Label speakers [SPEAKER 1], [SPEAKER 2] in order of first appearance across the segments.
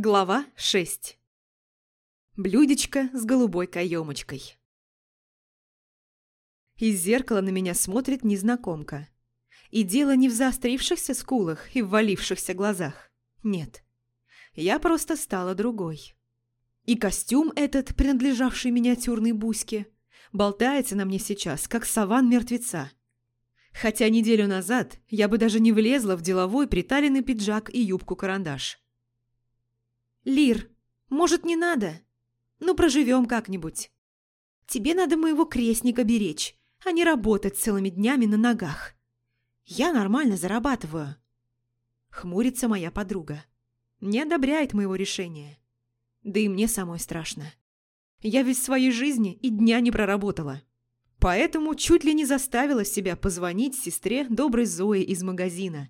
[SPEAKER 1] Глава 6 Блюдечко с голубой каемочкой Из зеркала на меня смотрит незнакомка. И дело не в заострившихся скулах и ввалившихся глазах. Нет. Я просто стала другой. И костюм этот, принадлежавший миниатюрной буське, болтается на мне сейчас, как саван мертвеца. Хотя неделю назад я бы даже не влезла в деловой приталенный пиджак и юбку-карандаш. «Лир, может, не надо? Ну, проживем как-нибудь. Тебе надо моего крестника беречь, а не работать целыми днями на ногах. Я нормально зарабатываю». Хмурится моя подруга. Не одобряет моего решения. Да и мне самой страшно. Я ведь в своей жизни и дня не проработала. Поэтому чуть ли не заставила себя позвонить сестре доброй Зои из магазина.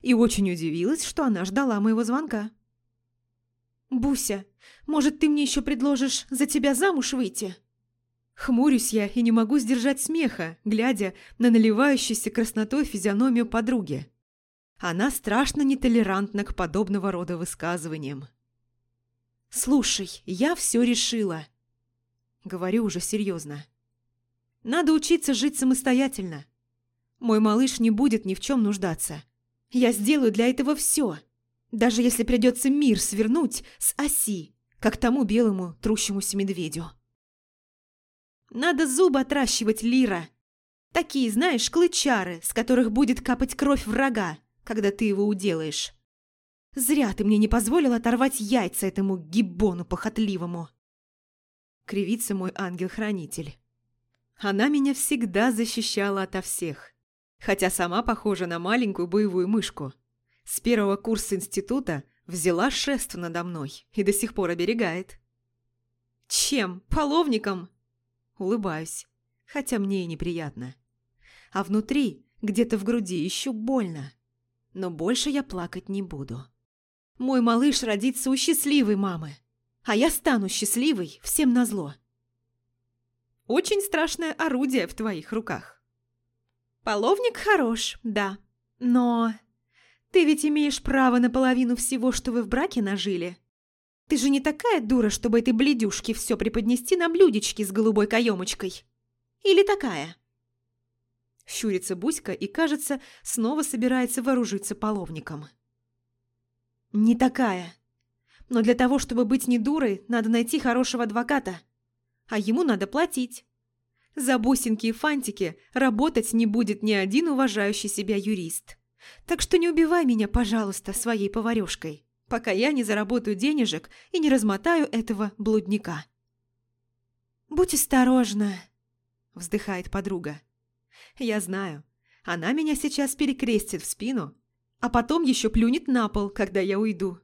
[SPEAKER 1] И очень удивилась, что она ждала моего звонка. «Буся, может, ты мне еще предложишь за тебя замуж выйти?» Хмурюсь я и не могу сдержать смеха, глядя на наливающуюся краснотой физиономию подруги. Она страшно нетолерантна к подобного рода высказываниям. «Слушай, я все решила». Говорю уже серьезно. «Надо учиться жить самостоятельно. Мой малыш не будет ни в чем нуждаться. Я сделаю для этого все. Даже если придется мир свернуть с оси, как тому белому трущемуся медведю. Надо зубы отращивать, Лира. Такие, знаешь, клычары, с которых будет капать кровь врага, когда ты его уделаешь. Зря ты мне не позволил оторвать яйца этому гиббону похотливому. Кривится мой ангел-хранитель. Она меня всегда защищала ото всех, хотя сама похожа на маленькую боевую мышку – с первого курса института взяла шест надо мной и до сих пор оберегает. Чем? Половником? Улыбаюсь, хотя мне и неприятно. А внутри, где-то в груди, еще больно. Но больше я плакать не буду. Мой малыш родится у счастливой мамы, а я стану счастливой всем назло. Очень страшное орудие в твоих руках. Половник хорош, да, но ты ведь имеешь право на половину всего, что вы в браке нажили. Ты же не такая дура, чтобы этой бледюшке все преподнести на блюдечке с голубой каемочкой. Или такая?» Щурится Буська и, кажется, снова собирается вооружиться половником. «Не такая. Но для того, чтобы быть не дурой, надо найти хорошего адвоката. А ему надо платить. За бусинки и фантики работать не будет ни один уважающий себя юрист. Так что не убивай меня, пожалуйста, своей поварёшкой, пока я не заработаю денежек и не размотаю этого блудника». «Будь осторожна», – вздыхает подруга. «Я знаю. Она меня сейчас перекрестит в спину, а потом еще плюнет на пол, когда я уйду».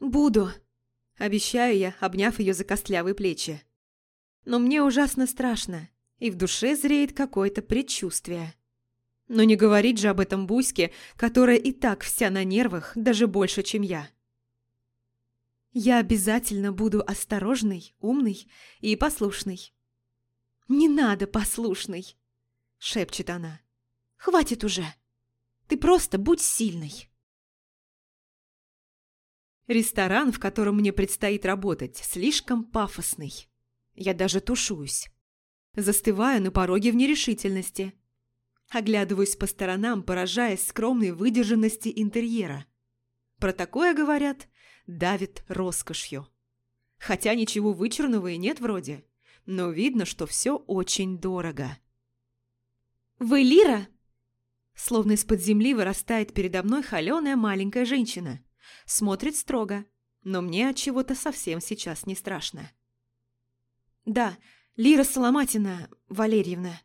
[SPEAKER 1] «Буду», – обещаю я, обняв ее за костлявые плечи. «Но мне ужасно страшно, и в душе зреет какое-то предчувствие». Но не говорить же об этом Буське, которая и так вся на нервах, даже больше, чем я. Я обязательно буду осторожной, умной и послушной. «Не надо послушной!» – шепчет она. «Хватит уже! Ты просто будь сильной!» Ресторан, в котором мне предстоит работать, слишком пафосный. Я даже тушуюсь. Застываю на пороге в нерешительности – Оглядываюсь по сторонам, поражаясь скромной выдержанности интерьера. Про такое, говорят, давит роскошью. Хотя ничего вычурного и нет вроде, но видно, что все очень дорого. «Вы Лира?» Словно из-под земли вырастает передо мной холеная маленькая женщина. Смотрит строго, но мне от чего-то совсем сейчас не страшно. «Да, Лира Соломатина Валерьевна»,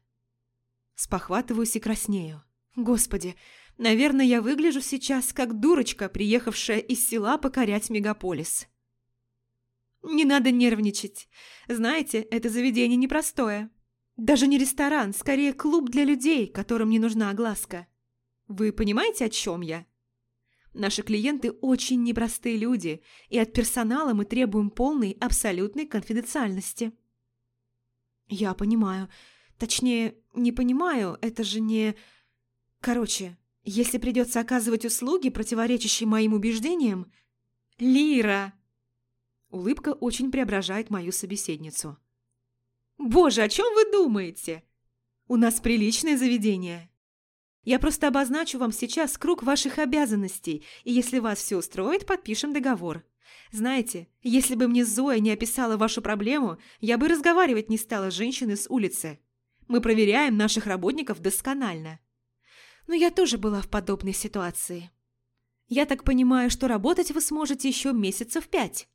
[SPEAKER 1] Спохватываюсь и краснею. Господи, наверное, я выгляжу сейчас как дурочка, приехавшая из села покорять мегаполис. Не надо нервничать. Знаете, это заведение непростое. Даже не ресторан, скорее клуб для людей, которым не нужна огласка. Вы понимаете, о чем я? Наши клиенты очень непростые люди, и от персонала мы требуем полной, абсолютной конфиденциальности. Я понимаю. Точнее, не понимаю, это же не... Короче, если придется оказывать услуги, противоречащие моим убеждениям, «Лира!» Улыбка очень преображает мою собеседницу. «Боже, о чем вы думаете? У нас приличное заведение. Я просто обозначу вам сейчас круг ваших обязанностей, и если вас все устроит, подпишем договор. Знаете, если бы мне Зоя не описала вашу проблему, я бы разговаривать не стала с женщиной с улицы. Мы проверяем наших работников досконально. Но я тоже была в подобной ситуации. Я так понимаю, что работать вы сможете еще месяцев пять.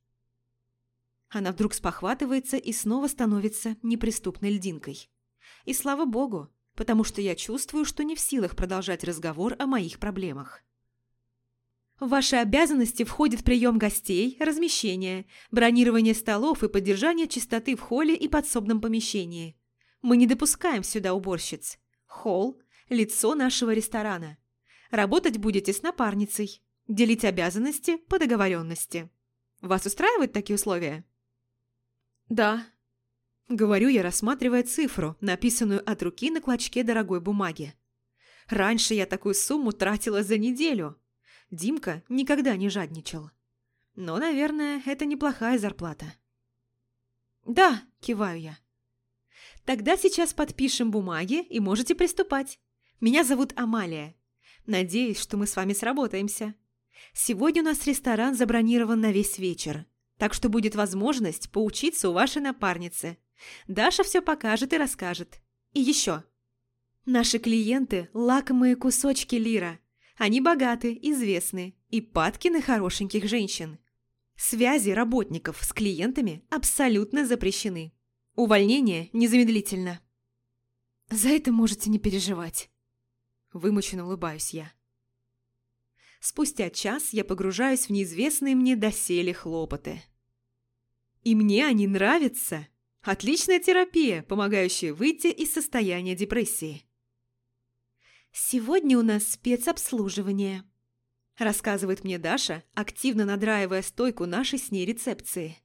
[SPEAKER 1] Она вдруг спохватывается и снова становится неприступной льдинкой. И слава богу, потому что я чувствую, что не в силах продолжать разговор о моих проблемах. В ваши обязанности входит прием гостей, размещение, бронирование столов и поддержание чистоты в холле и подсобном помещении. Мы не допускаем сюда уборщиц. Холл – лицо нашего ресторана. Работать будете с напарницей. Делить обязанности по договоренности. Вас устраивают такие условия? Да. Говорю я, рассматривая цифру, написанную от руки на клочке дорогой бумаги. Раньше я такую сумму тратила за неделю. Димка никогда не жадничал. Но, наверное, это неплохая зарплата. «Да», – киваю я. «Тогда сейчас подпишем бумаги и можете приступать. Меня зовут Амалия. Надеюсь, что мы с вами сработаемся. Сегодня у нас ресторан забронирован на весь вечер, так что будет возможность поучиться у вашей напарницы. Даша все покажет и расскажет. И еще. Наши клиенты – лакомые кусочки лира. Они богаты, известны и падки на хорошеньких женщин. Связи работников с клиентами абсолютно запрещены. Увольнение незамедлительно. За это можете не переживать. Вымученно улыбаюсь я. Спустя час я погружаюсь в неизвестные мне доселе хлопоты. И мне они нравятся. Отличная терапия, помогающая выйти из состояния депрессии. «Сегодня у нас спецобслуживание», – рассказывает мне Даша, активно надраивая стойку нашей с ней рецепции.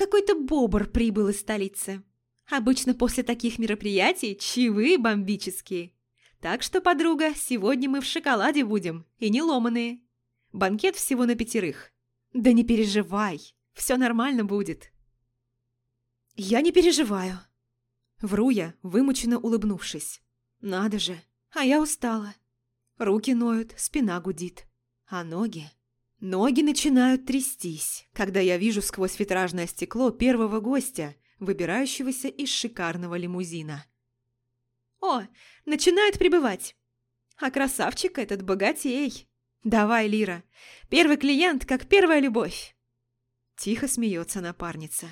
[SPEAKER 1] «Какой-то бобр прибыл из столицы. Обычно после таких мероприятий чаевые бомбические. Так что, подруга, сегодня мы в шоколаде будем, и не ломаные. Банкет всего на пятерых. Да не переживай, все нормально будет. Я не переживаю. Вру я, вымученно улыбнувшись. Надо же, а я устала. Руки ноют, спина гудит. А ноги? Ноги начинают трястись, когда я вижу сквозь витражное стекло первого гостя, выбирающегося из шикарного лимузина. О, начинает прибывать. А красавчик этот богатей. Давай, Лира. Первый клиент, как первая любовь. Тихо смеется напарница.